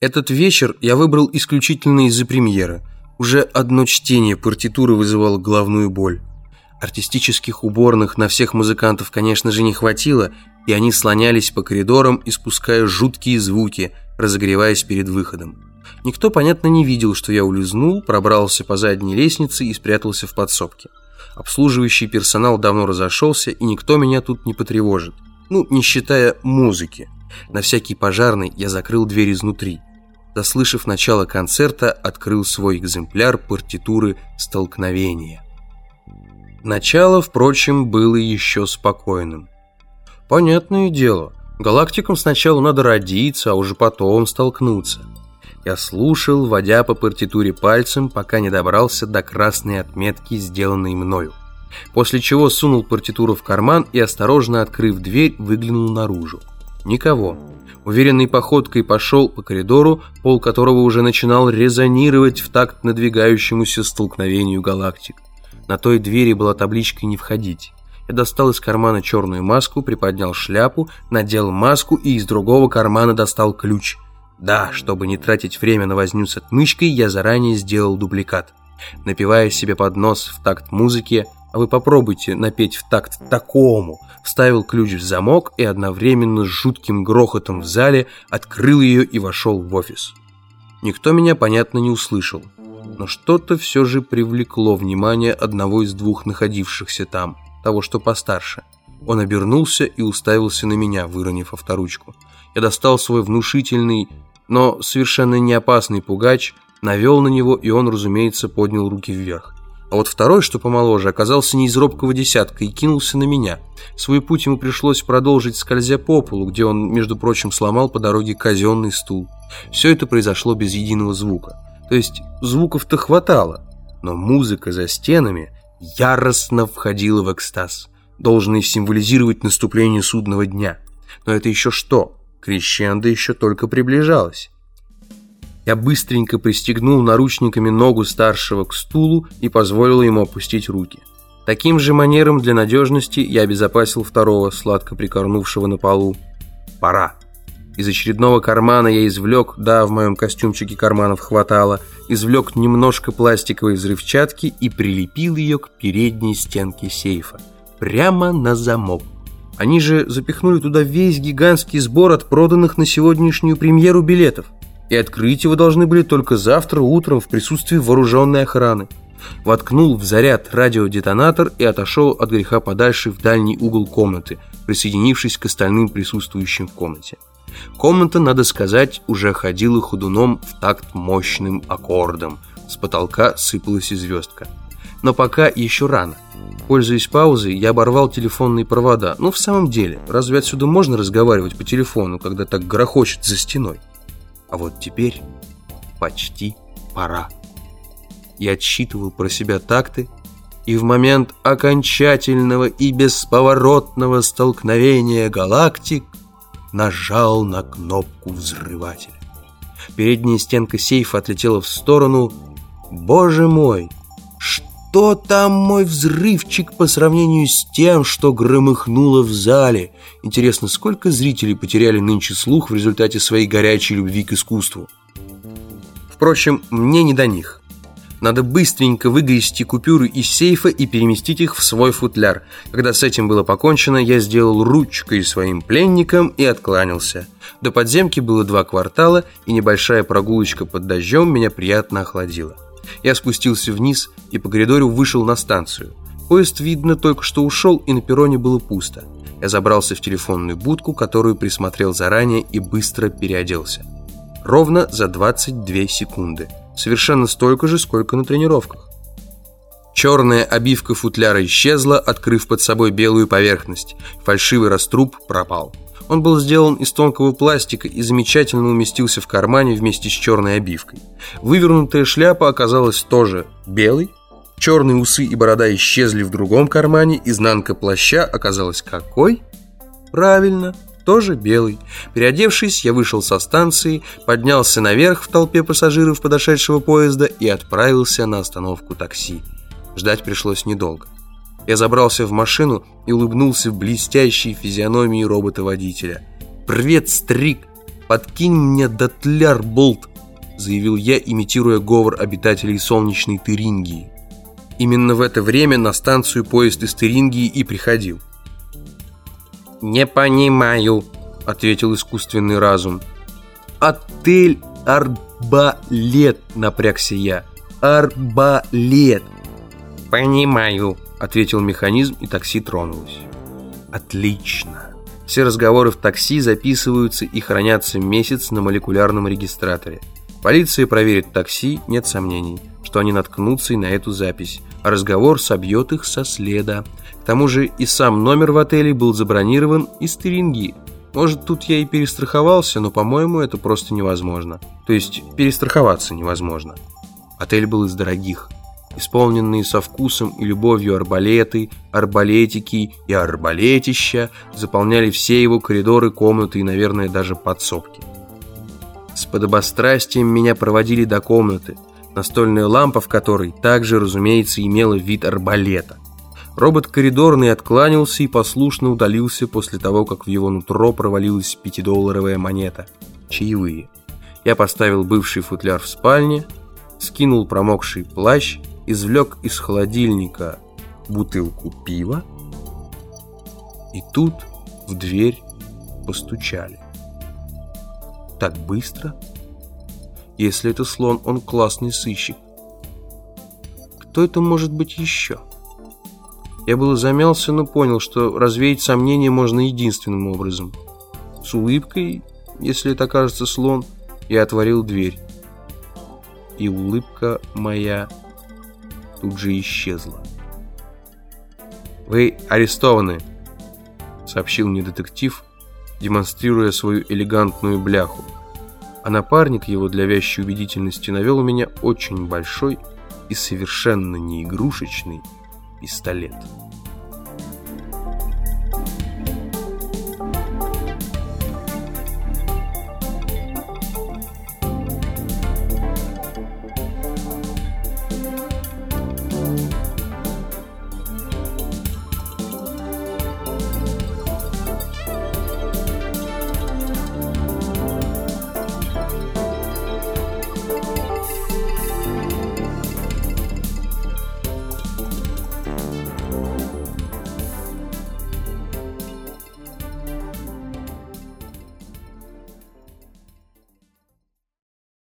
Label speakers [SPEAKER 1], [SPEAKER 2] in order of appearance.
[SPEAKER 1] Этот вечер я выбрал исключительно из-за премьеры. Уже одно чтение партитуры вызывало головную боль. Артистических уборных на всех музыкантов, конечно же, не хватило, и они слонялись по коридорам, испуская жуткие звуки, разогреваясь перед выходом. Никто, понятно, не видел, что я улизнул, пробрался по задней лестнице и спрятался в подсобке. Обслуживающий персонал давно разошелся, и никто меня тут не потревожит. Ну, не считая музыки. На всякий пожарный я закрыл дверь изнутри заслышав начало концерта, открыл свой экземпляр партитуры «Столкновения». Начало, впрочем, было еще спокойным. Понятное дело, галактикам сначала надо родиться, а уже потом столкнуться. Я слушал, водя по партитуре пальцем, пока не добрался до красной отметки, сделанной мною. После чего сунул партитуру в карман и, осторожно открыв дверь, выглянул наружу. Никого. Уверенной походкой пошел по коридору, пол которого уже начинал резонировать в такт надвигающемуся столкновению галактик. На той двери была табличка «Не входить». Я достал из кармана черную маску, приподнял шляпу, надел маску и из другого кармана достал ключ. Да, чтобы не тратить время на возню с отмычкой, я заранее сделал дубликат. Напивая себе под нос в такт музыки, а вы попробуйте напеть в такт такому. Вставил ключ в замок и одновременно с жутким грохотом в зале открыл ее и вошел в офис. Никто меня, понятно, не услышал. Но что-то все же привлекло внимание одного из двух находившихся там, того, что постарше. Он обернулся и уставился на меня, выронив авторучку. Я достал свой внушительный, но совершенно не опасный пугач, навел на него, и он, разумеется, поднял руки вверх. А вот второй, что помоложе, оказался не из робкого десятка и кинулся на меня. Свой путь ему пришлось продолжить, скользя по полу, где он, между прочим, сломал по дороге казенный стул. Все это произошло без единого звука. То есть звуков-то хватало, но музыка за стенами яростно входила в экстаз, должный символизировать наступление судного дня. Но это еще что? Крещендо еще только приближалось. Я быстренько пристегнул наручниками ногу старшего к стулу и позволил ему опустить руки. Таким же манером для надежности я обезопасил второго, сладко прикорнувшего на полу. Пора. Из очередного кармана я извлек, да, в моем костюмчике карманов хватало, извлек немножко пластиковой взрывчатки и прилепил ее к передней стенке сейфа. Прямо на замок. Они же запихнули туда весь гигантский сбор от проданных на сегодняшнюю премьеру билетов и открыть его должны были только завтра утром в присутствии вооруженной охраны. Воткнул в заряд радиодетонатор и отошел от греха подальше в дальний угол комнаты, присоединившись к остальным присутствующим в комнате. Комната, надо сказать, уже ходила ходуном в такт мощным аккордом. С потолка сыпалась и звездка. Но пока еще рано. Пользуясь паузой, я оборвал телефонные провода. Ну, в самом деле, разве отсюда можно разговаривать по телефону, когда так грохочет за стеной? А вот теперь почти пора. Я отсчитывал про себя такты, и в момент окончательного и бесповоротного столкновения галактик нажал на кнопку взрывателя. Передняя стенка сейфа отлетела в сторону. Боже мой, что там мой взрывчик по сравнению с тем, что громыхнуло в зале? Интересно, сколько зрителей потеряли нынче слух в результате своей горячей любви к искусству? Впрочем, мне не до них. Надо быстренько выгрести купюры из сейфа и переместить их в свой футляр. Когда с этим было покончено, я сделал ручкой своим пленникам и откланялся. До подземки было два квартала, и небольшая прогулочка под дождем меня приятно охладила. Я спустился вниз и по коридору вышел на станцию. Поезд, видно, только что ушел, и на перроне было пусто. Я забрался в телефонную будку, которую присмотрел заранее и быстро переоделся. Ровно за 22 секунды. Совершенно столько же, сколько на тренировках. Черная обивка футляра исчезла, открыв под собой белую поверхность. Фальшивый раструб пропал. Он был сделан из тонкого пластика и замечательно уместился в кармане вместе с черной обивкой. Вывернутая шляпа оказалась тоже белой. Черные усы и борода исчезли в другом кармане. Изнанка плаща оказалась какой? Правильно, тоже белый. Переодевшись, я вышел со станции, поднялся наверх в толпе пассажиров подошедшего поезда и отправился на остановку такси. Ждать пришлось недолго. Я забрался в машину и улыбнулся в блестящей физиономии робота-водителя. «Привет, Стрик! подкинь мне дотляр, болт!» заявил я, имитируя говор обитателей солнечной Тырингии. Именно в это время на станцию поезд из Тырингии и приходил.
[SPEAKER 2] «Не понимаю», — ответил искусственный разум.
[SPEAKER 1] «Отель Арбалет», — напрягся я. «Арбалет».
[SPEAKER 2] «Понимаю», —
[SPEAKER 1] ответил механизм, и такси тронулось. «Отлично». Все разговоры в такси записываются и хранятся месяц на молекулярном регистраторе. Полиция проверит такси, нет сомнений, что они наткнутся и на эту запись, а разговор собьет их со следа. К тому же и сам номер в отеле был забронирован из Теринги. Может, тут я и перестраховался, но, по-моему, это просто невозможно. То есть, перестраховаться невозможно. Отель был из дорогих. Исполненные со вкусом и любовью арбалеты, арбалетики и арбалетища заполняли все его коридоры, комнаты и, наверное, даже подсобки. С подобострастием меня проводили до комнаты, настольная лампа в которой также, разумеется, имела вид арбалета. Робот коридорный откланялся и послушно удалился после того, как в его нутро провалилась пятидолларовая монета. Чаевые. Я поставил бывший футляр в спальне, скинул промокший плащ, извлек из холодильника бутылку пива, и тут в дверь постучали. Так быстро? Если это слон, он классный сыщик. Кто это может быть еще? Я было замялся, но понял, что развеять сомнения можно единственным образом. С улыбкой, если это окажется слон, я отворил дверь. И улыбка моя тут же исчезла. «Вы арестованы», — сообщил мне детектив, демонстрируя свою элегантную бляху. А напарник его для вящей убедительности навел у меня очень большой и совершенно не игрушечный пистолет.